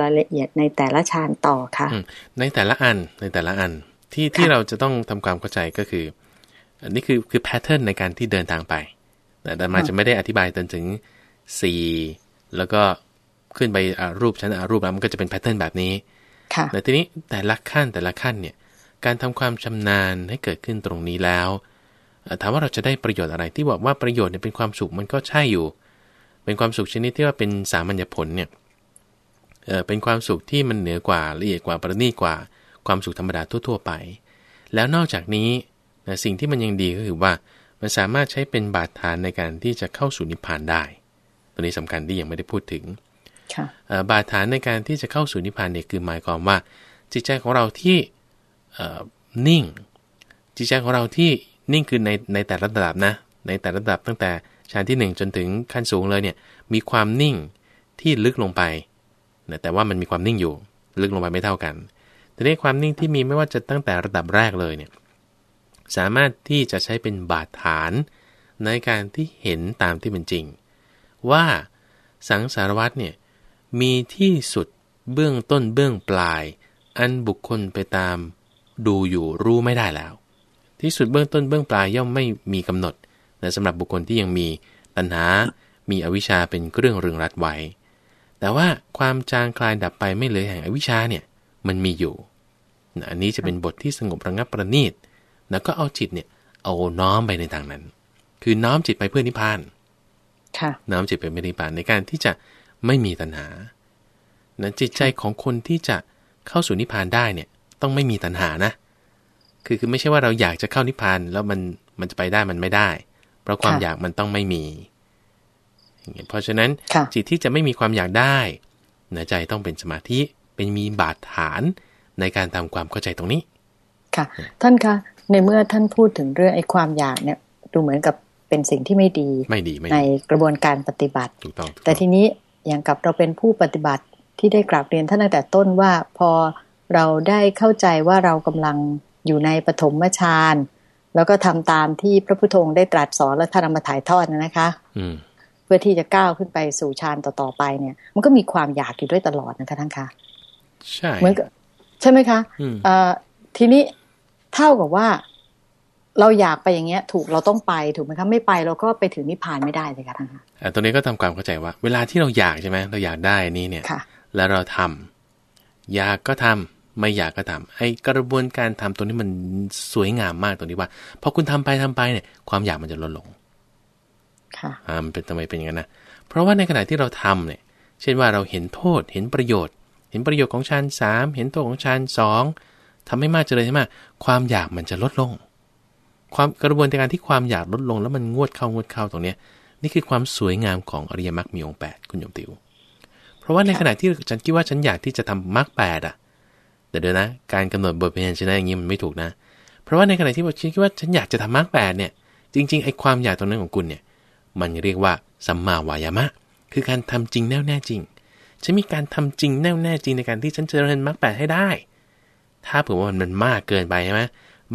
รายละเอียดในแต่ละฌานต่อค่ะอืมในแต่ละอันในแต่ละอันที่ที่เราจะต้องทำความเข้าใจก็คือ อันนี้คือคือ pattern ในการที่เดินทางไปแต่แต่มาค่ะจะไม่ได้อธิบายจนถึง4แล้วก็ขึ้นไปอ่ารูปชั้นอารูปแล้วมันก็จะเป็น pattern แบบนี้ค่ะ แต่ทีนี้แต่ละขั้นแต่ละขั้นเนี่ยการทำความชำนาญให้เกิดขึ้นตรงนี้แล้วถามว่าเราจะได้ประโยชน์อะไรที่บอกว่าประโยชน์เนี่ยเป็นความสุขมันก็ใช่อยู่ เป็นความสุขชนิดที่ว่าเป็นสามัญญผลเนี่ยเออเป็นความสุขที่มันเหนือกว่าละเอียดกว่าประณีตกว่าความสุขธรรมดาทั่ว ๆ ไป แล้วนอกจากนี้นะสิ่งที่มันยังดีก็คือว่ามันสามารถใช้เป็นบาดฐานในการที่จะเข้าสู่นิพพานได้ ตัวนี้สำคัญที่ยังไม่ได้พูดถึง บาดฐานในการที่จะเข้าสู่นิพพานเนี่ยคือหมายความว่า จิตใจของเราที่นิ่ง จิตใจของเราที่นิ่งคือในในแต่ละระดับนะ ในแต่ละระดับตั้งแต่ชั้นที่ 1 จนถึงขั้นสูงเลยเนี่ยมีความนิ่งที่ลึกลงไปนะแต่ว่ามันมีความนิ่งอยู่ ลึกลงไปไม่เท่ากันแต่ในความนิ่งที่มีไม่ว่าจะตั้งแต่ระดับแรกเลยเนี่ยสามารถที่จะใช้เป็นบาดฐานในการที่เห็นตามที่เป็นจริง ว่าสังสารวัตเนี่ย มีที่สุดเบื้องต้นเบื้องปลาย อันบุคคลไปตาม ดูอยู่รู้ไม่ได้แล้ว ที่สุดเบื้องต้นเบื้องปลายย่อมไม่มีกำหนดแต่สำหรับบุคคลที่ยังมีตัณหา มีอวิชชาเป็นเครื่องรึงรัดไว้ แต่ว่าความจางคลายดับไปไม่เหลือแห่งอวิชชาเนี่ยมันมีอยู่นะอันนี้จะเป็นบทที่สงบระงับประณีตแล้วก็เอาจิตเนี่ยเอาน้อมไปในทางนั้น คือน้อมจิตไปเพื่อนิพพาน ค่ะ น้อมจิตไปไม่ได้ปานในการที่จะ ไม่มีตัณหานะจิตใจของคนที่จะเข้าสู่นิพพานได้เนี่ยต้องไม่มีตัณหานะ คือคือไม่ใช่ว่าเราอยากจะเข้านิพพานแล้วมันมันจะไปได้มันไม่ได้ เพราะความค่ะอยากมันต้องไม่มีอย่างเงี้ยเพราะฉะนั้นค่ะจิตที่จะไม่มีความอยากได้นะใจต้องเป็นสมาธิเป็นมีบาดฐานในการทำความเข้าใจตรงนี้ ค่ะ ท่านคะในเมื่อท่านพูดถึงเรื่องไอ้ความอยากเนี่ย ดูเหมือนกับเป็นสิ่งที่ไม่ดีไม่ดีไม่ในดีกระบวนการปฏิบัติถูกต้องถูกแต่ต้องทีนี้ อย่างกับเราเป็นผู้ปฏิบัติที่ได้กราบเรียนท่านตั้งแต่ต้นว่า พอเราได้เข้าใจว่าเรากำลังอยู่ในปฐมฌานแล้วก็ทำตามที่พระพุทธองค์ได้ตรัสสอนและท่านนำมาถ่ายทอดนะคะ อืมเพื่อที่จะก้าวขึ้นไปสู่ฌานต่อๆไปเนี่ย มันก็มีความอยากอยู่ด้วยตลอดนะคะท่านคะใช่เหมือนกับใช่ไหมคะอืมเอ่อทีนี้เท่ากับว่า เราอยากไปอย่างเงี้ย ถูกเราต้องไปถูกไหมคะไม่ไปเราก็ไปถึงนิพพานไม่ได้เลยค่ะท่านคะอะตัวนี้ก็ทำความเข้าใจว่า เวลาที่เราอยากใช่ไหมเราอยากได้อันนี้เนี่ยค่ะแล้วเราทำอยากก็ทำไม่อยากก็ทำไอ้กระบวนการทำตัวนี้มันสวยงามมากตรงที่ว่าพอคุณทำไปทำไปเนี่ย ความอยากมันจะลดลง ค่ะอ่ามันเป็นทำไมเป็นอย่างนั้นนะเพราะว่าในขณะที่เราทำเนี่ย เช่นว่าเราเห็นโทษเห็นประโยชน์ เห็นประโยชน์ของฌานสามเห็นโทษของฌานสองทำให้มากเจริญให้มาก ความอยากมันจะลดลง ความกระบวนการที่ความอยากลดลง แล้วมันงวดเข้างวดเข้าตรงเนี้ยนี่คือความสวยงามของอริยมรรคมีองค์แปดคุณโยมติว เพราะว่าในขณะที่ฉันคิดว่าฉันอยากที่จะทำมรรคแปดอะแต่เดี๋ยวนะ การกำหนดบทเพียนชนะอย่างนี้มันไม่ถูกนะ เพราะว่าในขณะที่ว่าฉันคิดว่าฉันอยากจะทำมรรคแปดเนี่ย จริงๆไอ้ความอยากตรงนั้นของคุณเนี่ย มันเรียกว่าสัมมาวายามะ คือการทำจริงแน่วแน่จริง ฉันมีการทำจริงแน่วแน่จริงในการที่ฉันจะเริญมรรคแปดให้ได้ ถ้าเผื่อว่ามันมันมากเกินไปใช่ไหม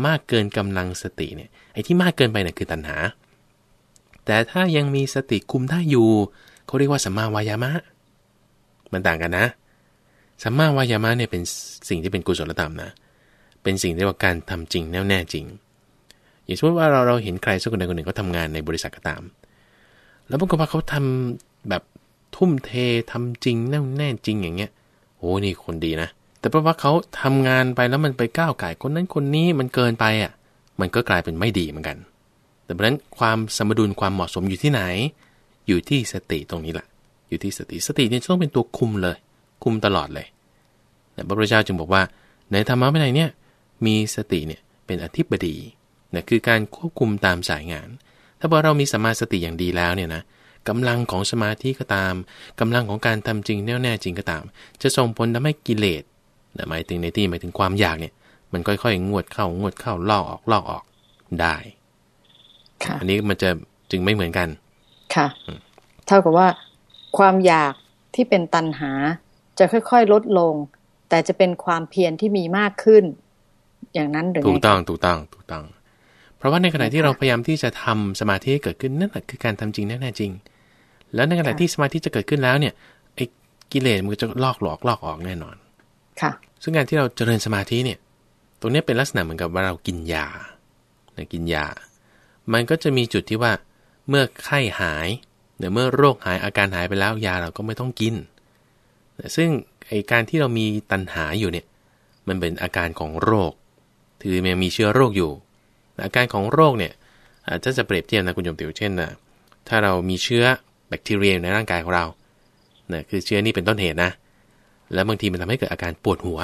มากเกินกำลังสติเนี่ยไอ้ที่มากเกินไปเนี่ยคือตัณหา แต่ถ้ายังมีสติคุมได้อยู่เขาเรียกว่าสัมมาวายามะ มันต่างกันนะสัมมาวายามะเนี่ยเป็นสิ่งที่เป็นกุศลธรรมนะ เป็นสิ่งที่เรียกว่าการทำจริงแน่วแน่จริง อย่างสมมติว่าเราเราเห็นใครสักคนใดคนหนึ่งเขาทำงานในบริษัทก็ตาม แล้วบางคนพอเขาทำแบบทุ่มเททำจริงแน่วแน่จริงอย่างเงี้ยโอ้นี่คนดีนะ แต่เพราะว่าเขาทำงานไปแล้วมันไปก้าวไก่คนนั้นคนนี้มันเกินไปอะ มันก็กลายเป็นไม่ดีเหมือนกัน แต่เพราะนั้นความสมดุลความเหมาะสมอยู่ที่ไหน อยู่ที่สติตรงนี้แหละอยู่ที่สติสติเนี่ยจะต้องเป็นตัวคุมเลย คุมตลอดเลยแต่พระพุทธเจ้าจึงบอกว่า ในธรรมะวินัยเนี่ยมีสติเนี่ยเป็นอธิบดีนะคือการควบคุมตามสายงาน ถ้าพอเรามีสมาสติอย่างดีแล้วเนี่ยนะกำลังของสมาธิก็ตามกำลังของการทำจริงแน่วแน่จริงก็ตาม จะส่งผลทำให้กิเลส นะหมายถึงในที่หมายถึงความอยากเนี่ย มันค่อยๆ งวดเข้างวดเข้าลอกออกลอกออกได้ค่ะอันนี้มันจะจึงไม่เหมือนกัน ค่ะ เท่ากับว่า ความอยากที่เป็นตัณหา จะค่อยๆ ลดลง แต่จะเป็นความเพียรที่มีมากขึ้น อย่างนั้นหรือไงถูกคะต้องถูกต้องถูกต้อง เพราะว่าในขณะที่ค่ะเราพยายามที่จะทำสมาธิให้เกิดขึ้นนั่นแหละคือการทำจริงแน่ๆจริง แล้วในขณะค่ะที่สมาธิจะเกิดขึ้นแล้วเนี่ยไอ้กิเลสมันก็จะลอกหลอกลอกออกแน่นอน ค่ะ ซึ่งการที่เราเจริญสมาธิเนี่ย ตรงนี้เป็นลักษณะเหมือนกับว่าเรากินยานะกินยา มันก็จะมีจุดที่ว่า เมื่อไข้หายเนี่ยเมื่อโรคหายอาการหายไปแล้วยาเราก็ไม่ต้องกิน ซึ่งไอการที่เรามีตัณหาอยู่เนี่ย มันเป็นอาการของโรค ถือมันมีเชื้อโรคอยู่ อาการของโรคเนี่ยอาถ้าจะเปรียบเทียบนะคุณโยมติวเช่นนะถ้าเรามีเชื้อแบคทีเรียอยู่ในร่างกายของเรานะคือเชื้อนี่เป็นต้นเหตุนะ แล้วบางทีมันทำให้เกิดอาการปวดหัว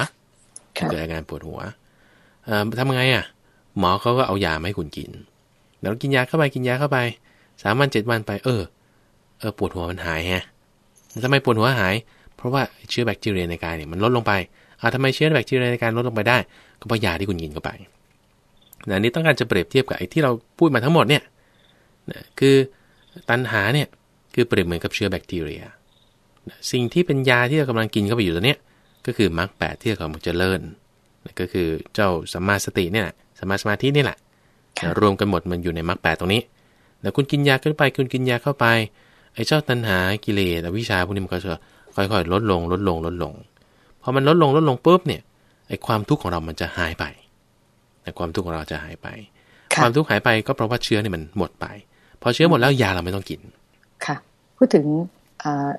ค่ะเกิดอาการปวดหัวเอ่อทำไงอะ หมอเขาก็เอายามาให้คุณกิน แล้วกินยาเข้าไปกินยาเข้าไปสามวันเจ็ดวันไป เออเออปวดหัวมันหายฮะทำไมปวดหัวหาย เพราะว่าเชื้อแบคทีเรียในกายเนี่ยมันลดลงไปอ่าทำไมเชื้อแบคทีเรียในกายลดลงไปได้ ก็เพราะยาที่คุณกินเข้าไปนะอันนี้ต้องการจะเปรียบเทียบกับไอ้ที่เราพูดมาทั้งหมดเนี่ยนะคือตัณหาเนี่ยคือเปรียบเหมือนกับเชื้อแบคทีเรียนะ สิ่งที่เป็นยาที่เรากำลังกินเข้าไปอยู่ตอนเนี้ยก็คือมรรคแปดที่เรากำลังเจริญนะก็คือเจ้าสัมมาสติเนี่ยแหละสัมมาสมาธินี่แหละค่ะนะรวมกันหมดมันอยู่ในมรรคแปดตรงนี้แต่คุณกินยาขึ้นไป คุณกินยาเข้าไปไอ้เจ้าตัณหากิเลสอวิชชาพวกนี้มันก็จะค่อยๆ ลดลงลดลงลดลงพอมันลดลงลดลงปุ๊บเนี่ยไอ้ความทุกข์ของเรามันจะหายไปแต่ความทุกข์ของเราจะหายไปคค่ะวามทุกข์หายไปก็เพราะว่าเชื้อเนี่ยมันหมดไป พอเชื้อหมดแล้วยาเราไม่ต้องกินค่ะ พูดถึงเอ่อ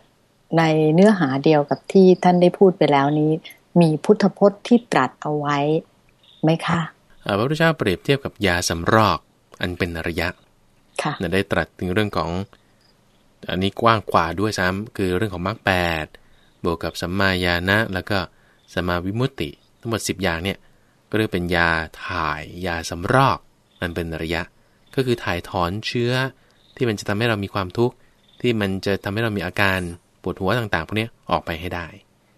ในเนื้อหาเดียวกับที่ท่านได้พูดไปแล้วนี้ มีพุทธพจน์ที่ตรัสเอาไว้ไหมคะอ่าพระพุทธเจ้าเปรียบเทียบกับยาสำรอกอันเป็นระยะค่ะเนี่ยได้ตรัสถึงเรื่องของอันนี้กว้างกว่าด้วยซ้ำคือเรื่องของมรรคแปดบวกกับสัมมาญาณะแล้วก็สัมมาวิมุตติ ทั้งหมด 10 อย่างเนี่ยก็เรียกเป็นยาถ่ายยาสำรอกมันเป็นระยะ ก็คือถ่ายถอนเชื้อที่มันจะทำให้เรามีความทุกข์ที่มันจะทำให้เรามีอาการป วดหัวต่าง ๆ พวกเนี้ยออกไปให้ได้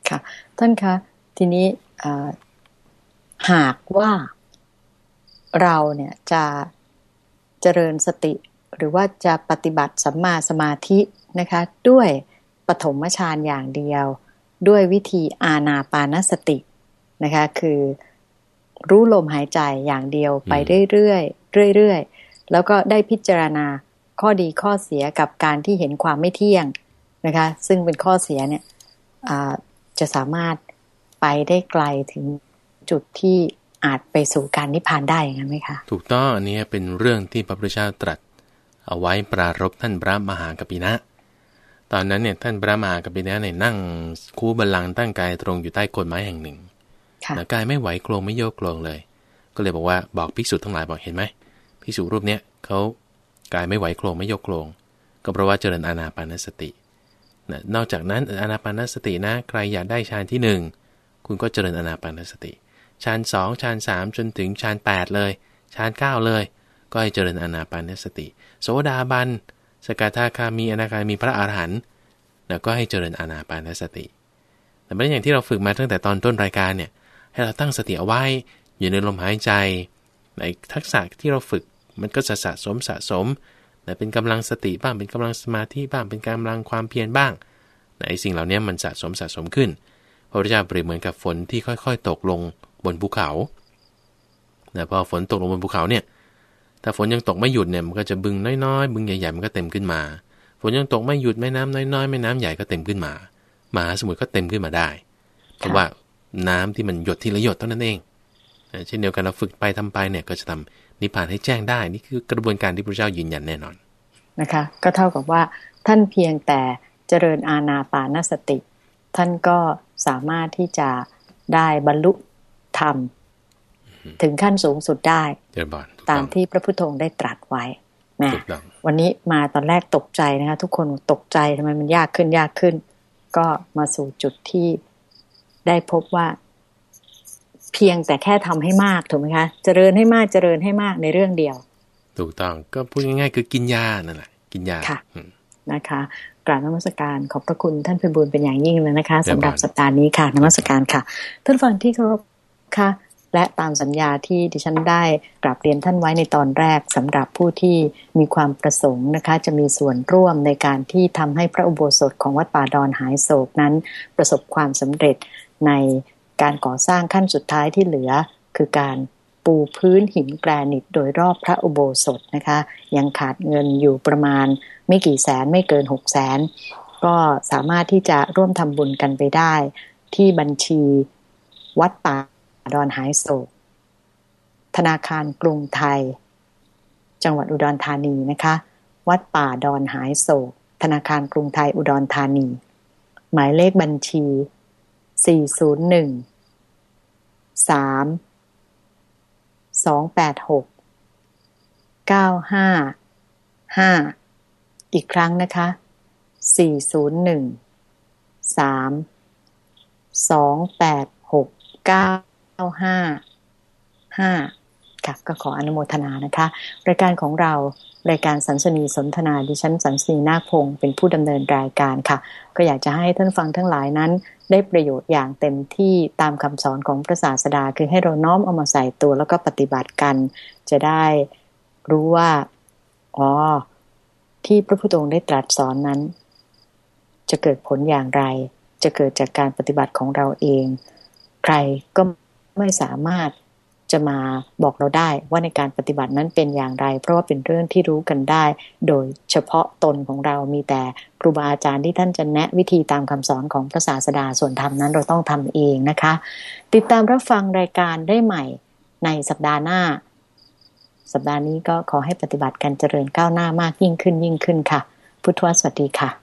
ค่ะ ท่านคะทีนี้เอ่อหากว่าเราเนี่ยจะเจริญสติ หรือว่าจะปฏิบัติสัมมาสมาธินะคะ ด้วยปฐมฌานอย่างเดียว ด้วยวิธีอาณาปานสตินะคะ คือรู้ลมหายใจอย่างเดียวไปเรื่อยเรื่อยๆแล้วก็ได้พิจารณาข้อดีข้อเสียกับการที่เห็นความไม่เที่ยง นะคะ ซึ่งเป็นข้อเสียเนี่ยจะสามารถไปได้ไกลถึงจุดที่อาจไปสู่การนิพพานได้อย่างนั้นไหมคะ ถูกต้องอันนี้เป็นเรื่องที่พระพุทธเจ้าตรัส เอาไว้ปรารบท่านพระมหากปินะ ตอนนั้นเนี่ยท่านพระมหากปินะเนี่ยนั่งคูบัลลังตั้งกายตรงอยู่ใต้โคนไม้แห่งหนึ่งแต่กายไม่ไหวโครงไม่โยกโครงเลย ก็เลยบอกว่าบอกภิกษุทั้งหลายบอกเห็นไหมภิกษุรูปเนี้ยเขากายไม่ไหวโครงไม่โยกโครงก็เพราะว่าเจริญอานาปานสติ นะนอกจากนั้นอนาปานสตินะใครอยากได้ฌานที่ 1 คุณก็เจริญอนาปานสติฌานสองฌานสามจนถึงฌานแปดเลยฌานเก้าเลย ก็ให้เจริญอนาปานสติ โสดาบัน สกทาคามีอนาคามีพระอาหารหันต์แล้วก็ให้เจริญอนาปานสติ แต่ไม่อย่างที่เราฝึกมาตั้งแต่ตอนต้นรายการเนี่ยให้เราตั้งสติเอาไว้อยู่ในลมหายใจในทักษะที่เราฝึกมันก็จะสะสมสะสม เป็นกำลังสติบ้าง เป็นกำลังสมาธิบ้าง เป็นกำลังความเพียรบ้างในสิ่งเหล่านี้มันสะสมสะสมขึ้น พระพุทธเจ้าเปรียบเหมือนกับฝนที่ค่อย ๆ ตกลงบนภูเขาแต่พอฝนตกลงบนภูเขาเนี่ย ถ้าฝนยังตกไม่หยุดเนี่ยมันก็จะบึงน้อยๆ บึงใหญ่ๆมันก็เต็มขึ้นมา ฝนยังตกไม่หยุดแม่น้ำน้อยๆ แม่น้ำใหญ่ก็เต็มขึ้นมา มหาสมุทรก็เต็มขึ้นมาได้ เพราะว่าน้ำที่มันหยดทีละหยดเท่านั้นเองเช่นเดียวกันเราฝึกไปทำไปเนี่ยก็จะทำ นิพพานให้แจ้งได้ นี่คือกระบวนการที่พระเจ้ายืนยันแน่นอนนะคะ ก็เท่ากับว่าท่านเพียงแต่เจริญอาณาปานสติ ท่านก็สามารถที่จะได้บรรลุธรรม ถึงขั้นสูงสุดได้ ตามที่พระพุทโธได้ตรัสไว้แม่วันนี้มาตอนแรกตกใจนะคะ ทุกคนตกใจทำไมมันยากขึ้นยากขึ้น ก็มาสู่จุดที่ได้พบว่า เพียงแต่แค่ทำให้มากถูกไหมคะ เจริญให้มากเจริญให้มากในเรื่องเดียว ถูกต้องก็พูดง่ายๆ คือกินยานั่นแหละกินยาค่ะนะคะกราบนมัสการขอบพระคุณท่านพิบูลเป็นอย่างยิ่งเลยนะคะสำหรับสัปดาห์นี้ค่ะนมัสการค่ะ ท่านฟังที่เคารพค่ะและตามสัญญาที่ดิฉันได้กราบเรียนท่านไว้ในตอนแรกสำหรับผู้ที่มีความประสงค์นะคะ จะมีส่วนร่วมในการที่ทำให้พระอุโบสถของวัดป่าดอนหายโศกนั้น ประสบความสำเร็จใน การก่อสร้างขั้นสุดท้ายที่เหลือ คือการปูพื้นหินแกรนิตโดยรอบพระอุโบสถนะคะ ยังขาดเงินอยู่ประมาณไม่กี่แสนไม่เกินหกแสนก็สามารถที่จะร่วมทำบุญกันไปได้ ที่บัญชีวัดป่าดอนหายโศก ธนาคารกรุงไทย จังหวัดอุดรธานีนะคะ วัดป่าดอนหายโศก ธนาคารกรุงไทยอุดรธานี หมายเลขบัญชี 401 3 286 955 อีกครั้งนะคะ 401 3 286 9ก้าห้าห้าค่ะก็ขออนุโมทนานะคะ รายการของเรารายการสันสนีสนทนาดิฉันสันสนีนาคพงศ์เป็นผู้ดำเนินรายการค่ะ ก็อยากจะให้ท่านฟังทั้งหลายนั้น ได้ประโยชน์อย่างเต็มที่ตามคำสอนของพระศาสดา คือให้เราน้อมเอามาใส่ตัวแล้วก็ปฏิบัติกัน จะได้รู้ว่าอ๋อที่พระพุทธองค์ได้ตรัสสอนนั้น จะเกิดผลอย่างไร จะเกิดจากการปฏิบัติของเราเอง ใครก็ไม่สามารถ จะมาบอกเราได้ว่าในการปฏิบัตินั้นเป็นอย่างไร เพราะว่าเป็นเรื่องที่รู้กันได้ โดยเฉพาะตนของเรามีแต่ครูบาอาจารย์ที่ท่านจะแนะวิธีตามคำสอนของพระศาสดาส่วนธรรมนั้นเราต้องทำเองนะคะ ติดตามรับฟังรายการได้ใหม่ในสัปดาห์หน้า สัปดาห์นี้ก็ขอให้ปฏิบัติการเจริญก้าวหน้ามากยิ่งขึ้นยิ่งขึ้นค่ะ พุทธวสวัสดีค่ะ